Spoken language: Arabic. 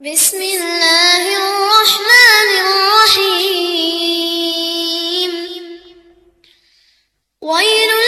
بسم الله الرحمن الرحيم. ويل